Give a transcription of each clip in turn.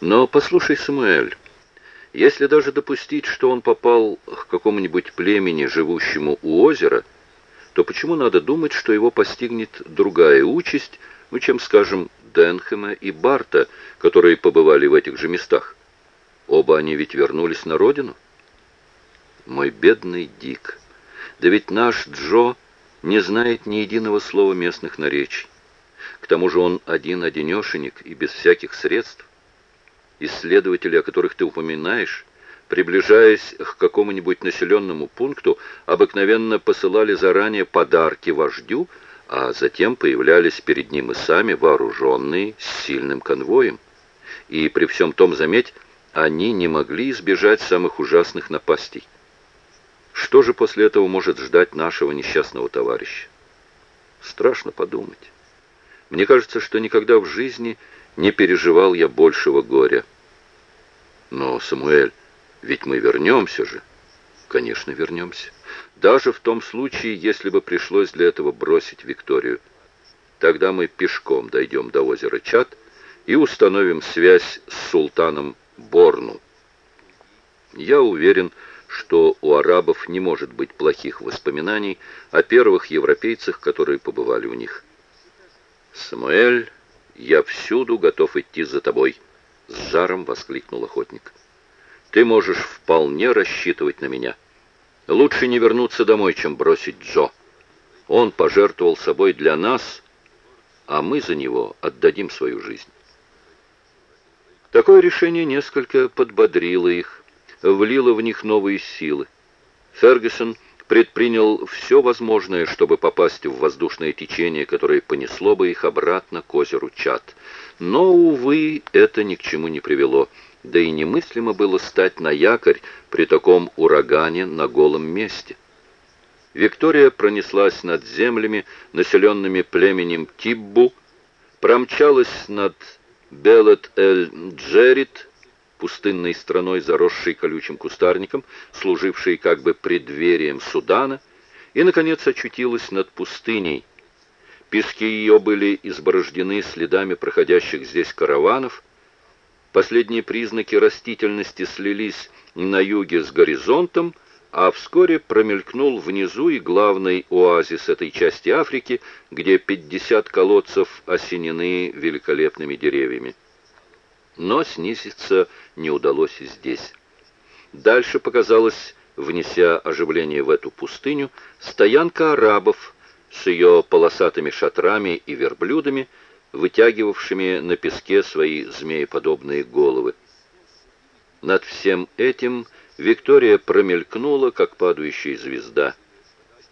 Но послушай, Самуэль, если даже допустить, что он попал к какому-нибудь племени, живущему у озера, то почему надо думать, что его постигнет другая участь, ну, чем, скажем, Денхема и Барта, которые побывали в этих же местах? Оба они ведь вернулись на родину. Мой бедный Дик, да ведь наш Джо не знает ни единого слова местных наречий. К тому же он один-одинешенек и без всяких средств. Исследователи, о которых ты упоминаешь, приближаясь к какому-нибудь населенному пункту, обыкновенно посылали заранее подарки вождю, а затем появлялись перед ним и сами вооруженные с сильным конвоем. И при всем том, заметь, они не могли избежать самых ужасных напастей. Что же после этого может ждать нашего несчастного товарища? Страшно подумать. Мне кажется, что никогда в жизни не переживал я большего горя. Но, Самуэль, ведь мы вернемся же. Конечно, вернемся. Даже в том случае, если бы пришлось для этого бросить Викторию. Тогда мы пешком дойдем до озера Чат и установим связь с султаном Борну. Я уверен, что у арабов не может быть плохих воспоминаний о первых европейцах, которые побывали у них. «Самуэль, я всюду готов идти за тобой», — с жаром воскликнул охотник. «Ты можешь вполне рассчитывать на меня. Лучше не вернуться домой, чем бросить Джо. Он пожертвовал собой для нас, а мы за него отдадим свою жизнь». Такое решение несколько подбодрило их, влило в них новые силы. Фергюсон предпринял все возможное, чтобы попасть в воздушное течение, которое понесло бы их обратно к озеру Чат. Но, увы, это ни к чему не привело. Да и немыслимо было стать на якорь при таком урагане на голом месте. Виктория пронеслась над землями, населенными племенем Тиббу, промчалась над Белет-эль-Джерит, пустынной страной, заросшей колючим кустарником, служившей как бы преддверием Судана, и, наконец, очутилась над пустыней. Пески ее были изборождены следами проходящих здесь караванов. Последние признаки растительности слились на юге с горизонтом, а вскоре промелькнул внизу и главный оазис этой части Африки, где 50 колодцев осенены великолепными деревьями. Но снизиться не удалось и здесь. Дальше показалась, внеся оживление в эту пустыню, стоянка арабов с ее полосатыми шатрами и верблюдами, вытягивавшими на песке свои змееподобные головы. Над всем этим Виктория промелькнула, как падающая звезда.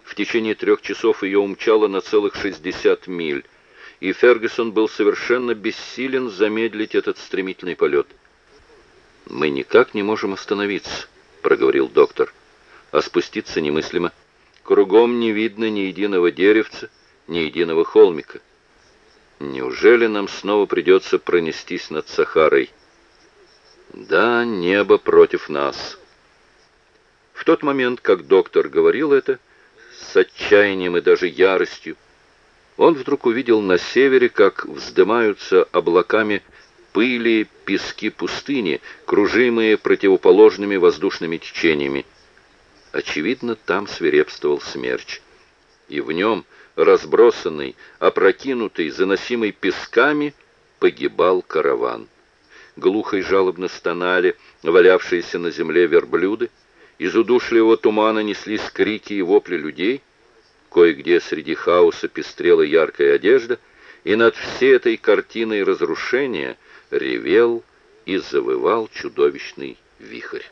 В течение трех часов ее умчало на целых 60 миль, и Фергюсон был совершенно бессилен замедлить этот стремительный полет. «Мы никак не можем остановиться», — проговорил доктор. «А спуститься немыслимо. Кругом не видно ни единого деревца, ни единого холмика. Неужели нам снова придется пронестись над Сахарой?» «Да, небо против нас». В тот момент, как доктор говорил это, с отчаянием и даже яростью, он вдруг увидел на севере, как вздымаются облаками пыли пески пустыни, кружимые противоположными воздушными течениями. Очевидно, там свирепствовал смерч. И в нем, разбросанный, опрокинутый, заносимый песками, погибал караван. Глухо и жалобно стонали валявшиеся на земле верблюды, из удушливого тумана неслись крики и вопли людей. Кое-где среди хаоса пестрела яркая одежда, и над всей этой картиной разрушения ревел и завывал чудовищный вихрь.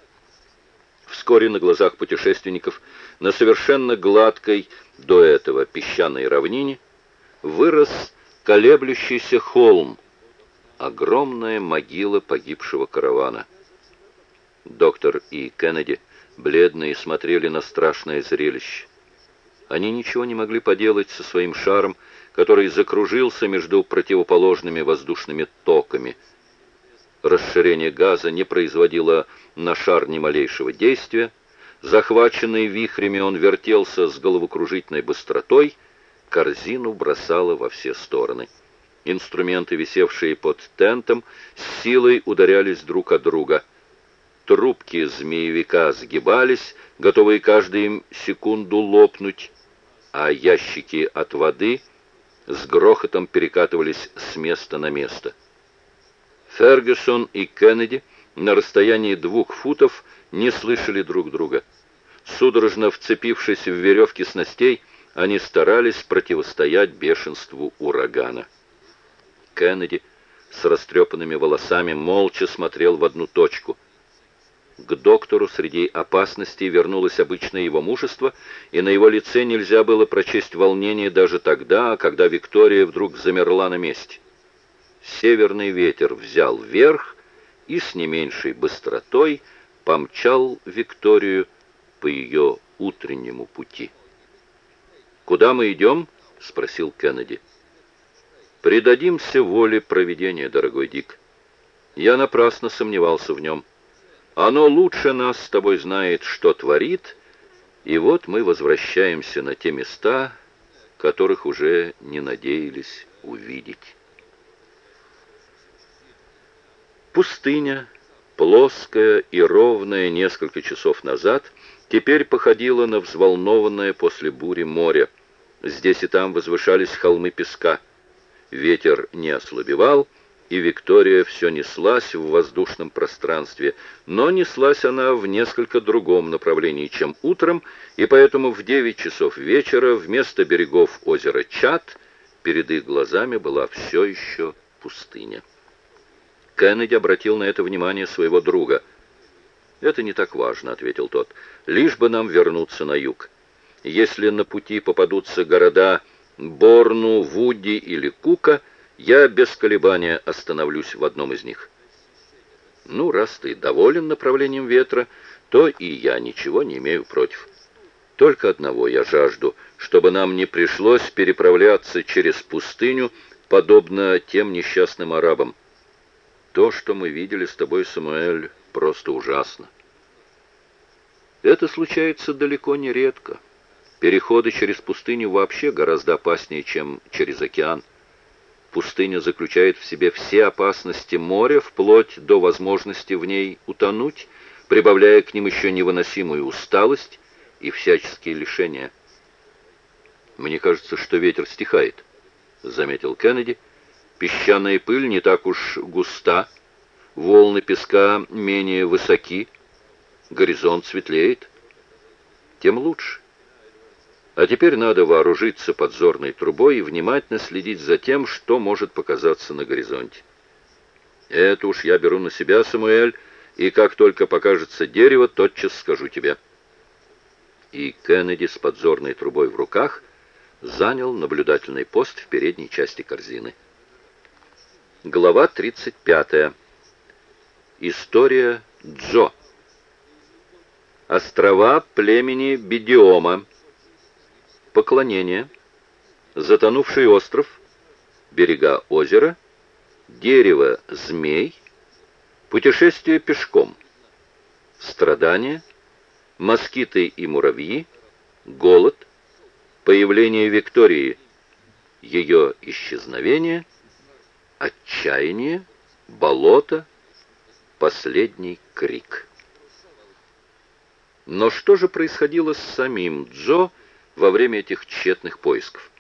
Вскоре на глазах путешественников на совершенно гладкой до этого песчаной равнине вырос колеблющийся холм, огромная могила погибшего каравана. Доктор и Кеннеди бледные, смотрели на страшное зрелище. Они ничего не могли поделать со своим шаром, который закружился между противоположными воздушными токами. Расширение газа не производило на шар ни малейшего действия. Захваченный вихрями он вертелся с головокружительной быстротой, корзину бросало во все стороны. Инструменты, висевшие под тентом, с силой ударялись друг от друга. Трубки змеевика сгибались, готовые каждую секунду лопнуть, а ящики от воды с грохотом перекатывались с места на место. Фергюсон и Кеннеди на расстоянии двух футов не слышали друг друга. Судорожно вцепившись в веревки снастей, они старались противостоять бешенству урагана. Кеннеди с растрепанными волосами молча смотрел в одну точку. К доктору среди опасностей вернулось обычное его мужество, и на его лице нельзя было прочесть волнение даже тогда, когда Виктория вдруг замерла на месте. Северный ветер взял верх и с не меньшей быстротой помчал Викторию по ее утреннему пути. «Куда мы идем?» — спросил Кеннеди. Предадимся воле провидения, дорогой Дик. Я напрасно сомневался в нем. Оно лучше нас с тобой знает, что творит, и вот мы возвращаемся на те места, которых уже не надеялись увидеть. Пустыня, плоская и ровная несколько часов назад, теперь походила на взволнованное после бури море. Здесь и там возвышались холмы песка — Ветер не ослабевал, и Виктория все неслась в воздушном пространстве, но неслась она в несколько другом направлении, чем утром, и поэтому в девять часов вечера вместо берегов озера Чат перед их глазами была все еще пустыня. Кеннеди обратил на это внимание своего друга. «Это не так важно», — ответил тот, — «лишь бы нам вернуться на юг. Если на пути попадутся города Борну, Вуди или Кука, я без колебания остановлюсь в одном из них. Ну, раз ты доволен направлением ветра, то и я ничего не имею против. Только одного я жажду, чтобы нам не пришлось переправляться через пустыню, подобно тем несчастным арабам. То, что мы видели с тобой, Самуэль, просто ужасно. Это случается далеко не редко. Переходы через пустыню вообще гораздо опаснее, чем через океан. Пустыня заключает в себе все опасности моря, вплоть до возможности в ней утонуть, прибавляя к ним еще невыносимую усталость и всяческие лишения. «Мне кажется, что ветер стихает», — заметил Кеннеди. «Песчаная пыль не так уж густа, волны песка менее высоки, горизонт светлеет. Тем лучше. А теперь надо вооружиться подзорной трубой и внимательно следить за тем, что может показаться на горизонте. Это уж я беру на себя, Самуэль, и как только покажется дерево, тотчас скажу тебе. И Кеннеди с подзорной трубой в руках занял наблюдательный пост в передней части корзины. Глава 35. История Джо. Острова племени Бедиома поклонение, затонувший остров, берега озера, дерево змей, путешествие пешком, страдания, москиты и муравьи, голод, появление Виктории, ее исчезновение, отчаяние, болото, последний крик. Но что же происходило с самим Джо, во время этих тщетных поисков.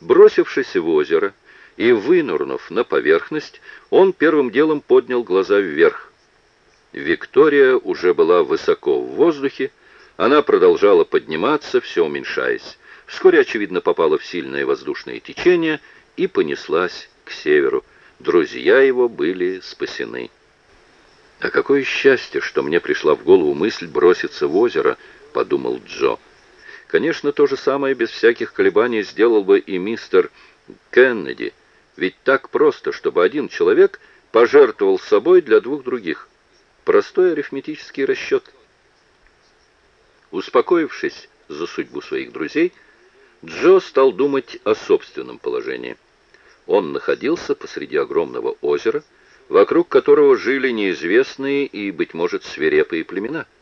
Бросившись в озеро и вынурнув на поверхность, он первым делом поднял глаза вверх. Виктория уже была высоко в воздухе, она продолжала подниматься, все уменьшаясь. Вскоре, очевидно, попала в сильное воздушное течение и понеслась к северу. Друзья его были спасены. «А какое счастье, что мне пришла в голову мысль броситься в озеро», — подумал Джо. Конечно, то же самое без всяких колебаний сделал бы и мистер Кеннеди, ведь так просто, чтобы один человек пожертвовал собой для двух других. Простой арифметический расчет. Успокоившись за судьбу своих друзей, Джо стал думать о собственном положении. Он находился посреди огромного озера, вокруг которого жили неизвестные и, быть может, свирепые племена –